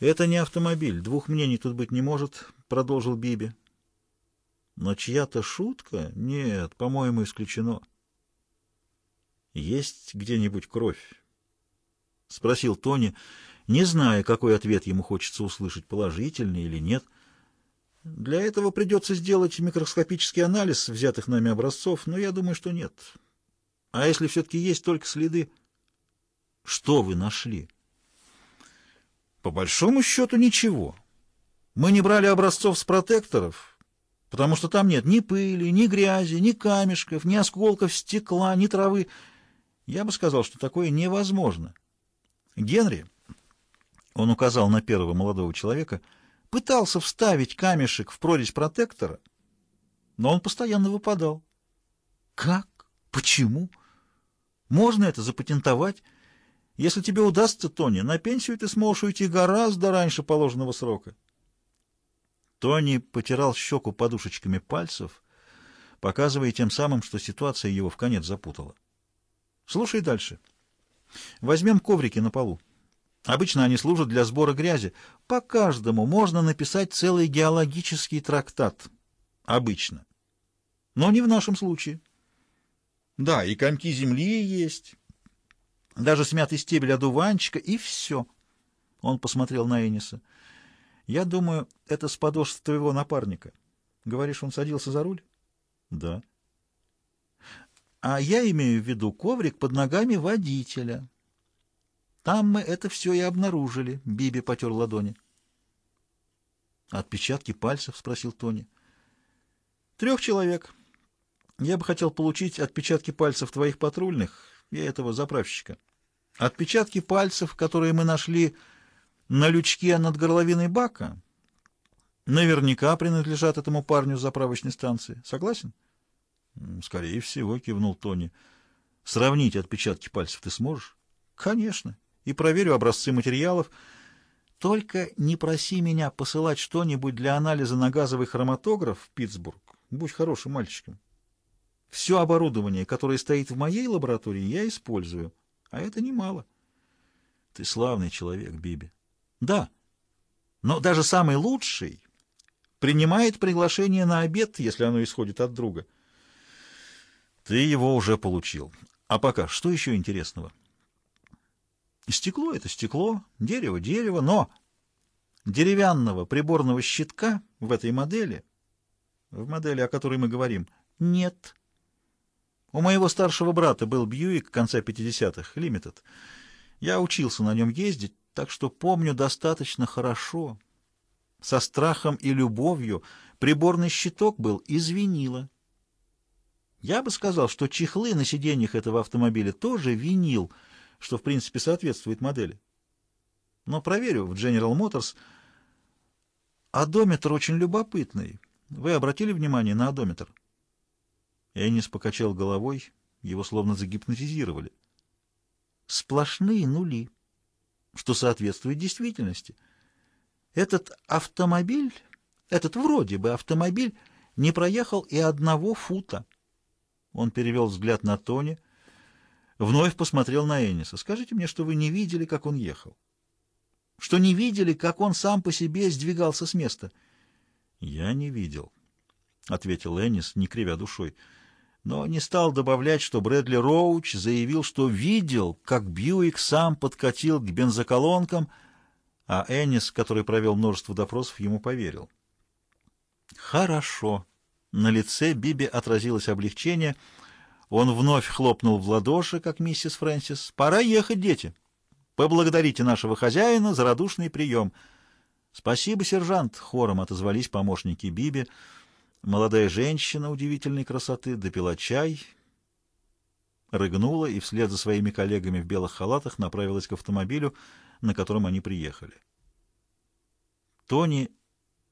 «Это не автомобиль, двух мнений тут быть не может», — продолжил Биби. «Но чья-то шутка? Нет, по-моему, исключено». «Есть где-нибудь кровь?» — спросил Тони, не зная, какой ответ ему хочется услышать, положительный или нет. «Для этого придется сделать микроскопический анализ взятых нами образцов, но я думаю, что нет. А если все-таки есть только следы...» «Что вы нашли?» По большому счету ничего. Мы не брали образцов с протекторов, потому что там нет ни пыли, ни грязи, ни камешков, ни осколков стекла, ни травы. Я бы сказал, что такое невозможно. Генри, он указал на первого молодого человека, пытался вставить камешек в прорезь протектора, но он постоянно выпадал. Как? Почему? Можно это запатентовать? Если тебе удастся, Тони, на пенсию ты сможешь уйти гораздо раньше положенного срока. Тони потирал щеку подушечками пальцев, показывая тем самым, что ситуация его в конец запутала. Слушай дальше. Возьмем коврики на полу. Обычно они служат для сбора грязи. По каждому можно написать целый геологический трактат. Обычно. Но не в нашем случае. Да, и комки земли есть, даже смятый стебель одуванчика, и все. Он посмотрел на Эниса. «Я думаю, это с подошв твоего напарника. Говоришь, он садился за руль?» «Да». «А я имею в виду коврик под ногами водителя. Там мы это все и обнаружили», — Биби потер ладони. «Отпечатки пальцев?» — спросил Тони. «Трех человек. Я бы хотел получить отпечатки пальцев твоих патрульных» я этого заправщика. Отпечатки пальцев, которые мы нашли на лючке над горловиной бака, наверняка принадлежат этому парню с заправочной станции. Согласен? Скорее всего, кивнул Тони. Сравнить отпечатки пальцев ты сможешь? Конечно. И проверю образцы материалов. Только не проси меня посылать что-нибудь для анализа на газовый хроматограф в Питтсбург. Будь хорошим мальчиком. Все оборудование, которое стоит в моей лаборатории, я использую, а это немало. Ты славный человек, Биби. Да, но даже самый лучший принимает приглашение на обед, если оно исходит от друга. Ты его уже получил. А пока, что еще интересного? Стекло — это стекло, дерево — дерево, но деревянного приборного щитка в этой модели, в модели, о которой мы говорим, нет. У моего старшего брата был Бьюик конца 50-х, Лимитед. Я учился на нем ездить, так что помню достаточно хорошо. Со страхом и любовью приборный щиток был из винила. Я бы сказал, что чехлы на сиденьях этого автомобиля тоже винил, что в принципе соответствует модели. Но проверю в General Motors. Одометр очень любопытный. Вы обратили внимание на одометр? Эннис покачал головой, его словно загипнотизировали. Сплошные нули, что соответствует действительности. Этот автомобиль, этот вроде бы автомобиль, не проехал и одного фута. Он перевел взгляд на Тони, вновь посмотрел на Энниса. «Скажите мне, что вы не видели, как он ехал? Что не видели, как он сам по себе сдвигался с места?» «Я не видел», — ответил Эннис, не кривя душой но не стал добавлять, что Брэдли Роуч заявил, что видел, как Бьюик сам подкатил к бензоколонкам, а Эннис, который провел множество допросов, ему поверил. «Хорошо». На лице Биби отразилось облегчение. Он вновь хлопнул в ладоши, как миссис Фрэнсис. «Пора ехать, дети. Поблагодарите нашего хозяина за радушный прием». «Спасибо, сержант», — хором отозвались помощники Биби, — Молодая женщина удивительной красоты допила чай, рыгнула и вслед за своими коллегами в белых халатах направилась к автомобилю, на котором они приехали. Тони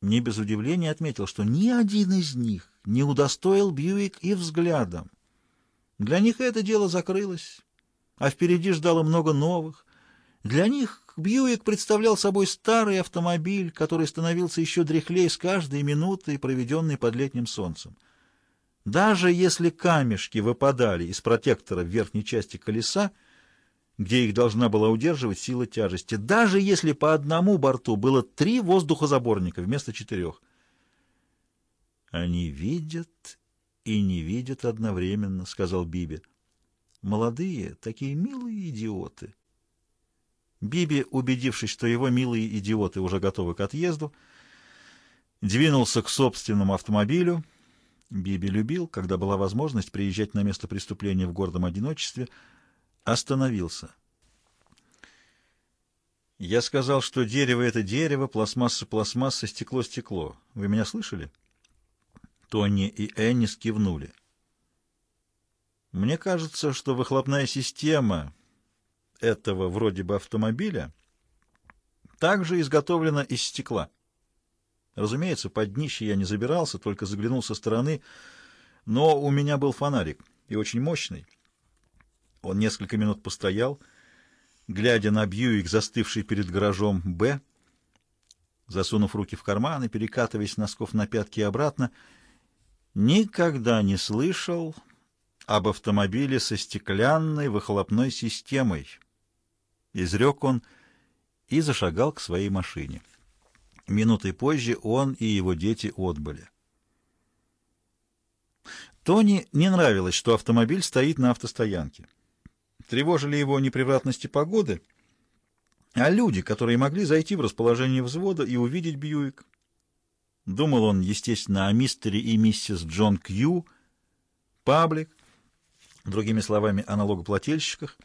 не без удивления отметил, что ни один из них не удостоил Бьюик и взглядом. Для них это дело закрылось, а впереди ждало много новых. Для них Бьюик представлял собой старый автомобиль, который становился еще дряхлее с каждой минутой, проведенной под летним солнцем. Даже если камешки выпадали из протектора в верхней части колеса, где их должна была удерживать сила тяжести, даже если по одному борту было три воздухозаборника вместо четырех. «Они видят и не видят одновременно», — сказал Биби. «Молодые, такие милые идиоты». Биби, убедившись, что его милые идиоты уже готовы к отъезду, двинулся к собственному автомобилю. Биби любил, когда была возможность приезжать на место преступления в гордом одиночестве, остановился. «Я сказал, что дерево — это дерево, пластмасса — пластмасса, стекло — стекло. Вы меня слышали?» Тони и Энни скивнули. «Мне кажется, что выхлопная система этого вроде бы автомобиля также изготовлена из стекла. Разумеется, под днище я не забирался, только заглянул со стороны, но у меня был фонарик, и очень мощный. Он несколько минут постоял, глядя на Бьюик, застывший перед гаражом «Б», засунув руки в карманы, перекатываясь носков на пятки и обратно, никогда не слышал об автомобиле со стеклянной выхлопной системой. Изрек он и зашагал к своей машине. Минутой позже он и его дети отбыли. Тони не нравилось, что автомобиль стоит на автостоянке. Тревожили его непревратности погоды, а люди, которые могли зайти в расположение взвода и увидеть Бьюик. Думал он, естественно, о мистере и миссис Джон Кью, паблик, другими словами, о налогоплательщиках.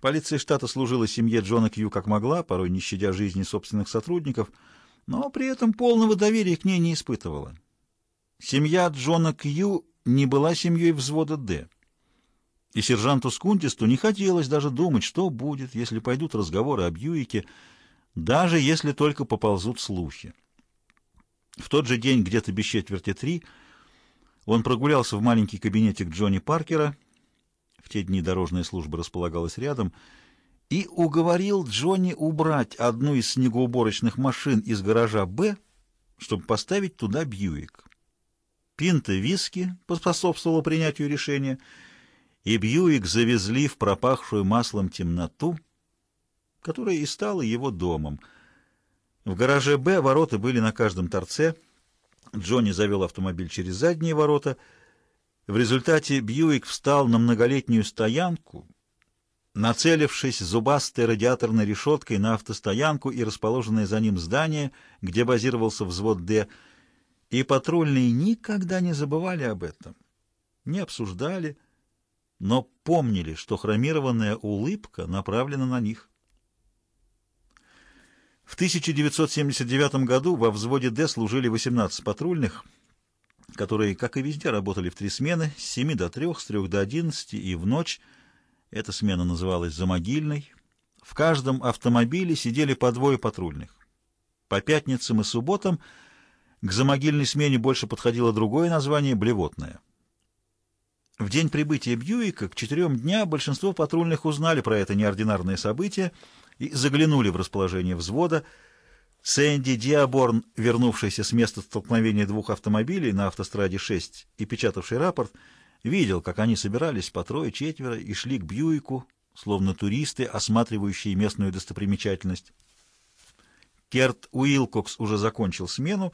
Полиция штата служила семье Джона Кью как могла, порой не щадя жизни собственных сотрудников, но при этом полного доверия к ней не испытывала. Семья Джона Кью не была семьей взвода «Д». И сержанту Скунтисту не хотелось даже думать, что будет, если пойдут разговоры об Юике, даже если только поползут слухи. В тот же день, где-то без четверти три, он прогулялся в маленький кабинетик Джонни Паркера, в те дни дорожная служба располагалась рядом, и уговорил Джонни убрать одну из снегоуборочных машин из гаража «Б», чтобы поставить туда Бьюик. Пинта виски поспособствовала принятию решения, и Бьюик завезли в пропахшую маслом темноту, которая и стала его домом. В гараже «Б» ворота были на каждом торце. Джонни завел автомобиль через задние ворота — в результате Бьюик встал на многолетнюю стоянку, нацелившись зубастой радиаторной решеткой на автостоянку и расположенное за ним здание, где базировался взвод «Д», и патрульные никогда не забывали об этом, не обсуждали, но помнили, что хромированная улыбка направлена на них. В 1979 году во взводе «Д» служили 18 патрульных – которые, как и везде, работали в три смены, с 7 до 3, с 3 до 11 и в ночь. Эта смена называлась «замогильной». В каждом автомобиле сидели по двое патрульных. По пятницам и субботам к замогильной смене больше подходило другое название «блевотная». В день прибытия Бьюика к четырем дня большинство патрульных узнали про это неординарное событие и заглянули в расположение взвода, Сэнди Диаборн, вернувшийся с места столкновения двух автомобилей на автостраде 6 и печатавший рапорт, видел, как они собирались по трое-четверо и шли к Бьюику, словно туристы, осматривающие местную достопримечательность. Керт Уилкокс уже закончил смену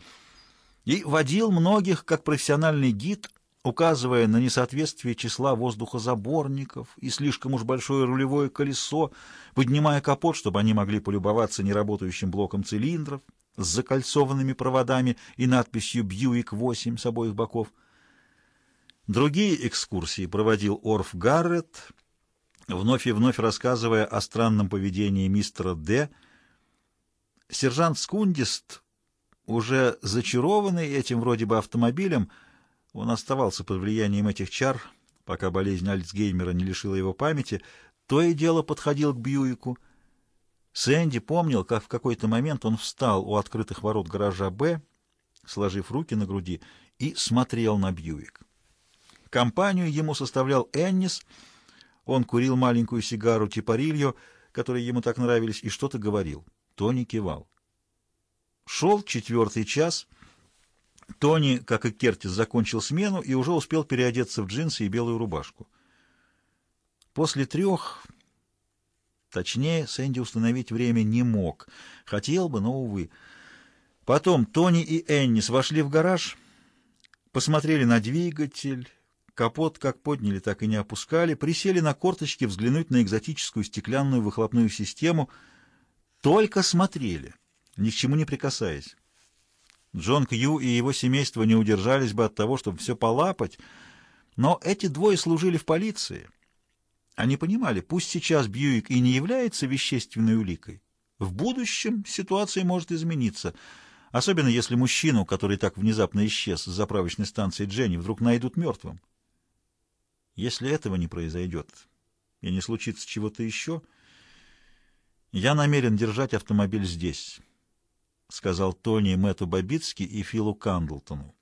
и водил многих как профессиональный гид указывая на несоответствие числа воздухозаборников и слишком уж большое рулевое колесо, поднимая капот, чтобы они могли полюбоваться неработающим блоком цилиндров с закольцованными проводами и надписью «Бьюик-8» с обоих боков. Другие экскурсии проводил Орф Гаррет, вновь и вновь рассказывая о странном поведении мистера Д. Сержант Скундист, уже зачарованный этим вроде бы автомобилем, он оставался под влиянием этих чар, пока болезнь Альцгеймера не лишила его памяти, то и дело подходил к Бьюику. Сэнди помнил, как в какой-то момент он встал у открытых ворот гаража «Б», сложив руки на груди, и смотрел на Бьюик. Компанию ему составлял Эннис, он курил маленькую сигару Типарильо, которые ему так нравились, и что-то говорил. Тони кивал. Шел четвертый час — Тони, как и Кертис, закончил смену и уже успел переодеться в джинсы и белую рубашку. После трех, Точнее, Сэнди установить время не мог. Хотел бы, но, увы. Потом Тони и Эннис вошли в гараж, посмотрели на двигатель, капот как подняли, так и не опускали, присели на корточки взглянуть на экзотическую стеклянную выхлопную систему, только смотрели, ни к чему не прикасаясь. Джон Кью и его семейство не удержались бы от того, чтобы все полапать, но эти двое служили в полиции. Они понимали, пусть сейчас Бьюик и не является вещественной уликой, в будущем ситуация может измениться, особенно если мужчину, который так внезапно исчез с заправочной станции Дженни, вдруг найдут мертвым. Если этого не произойдет и не случится чего-то еще, я намерен держать автомобиль здесь». — сказал Тони Мэтту Бабицки и Филу Кандлтону.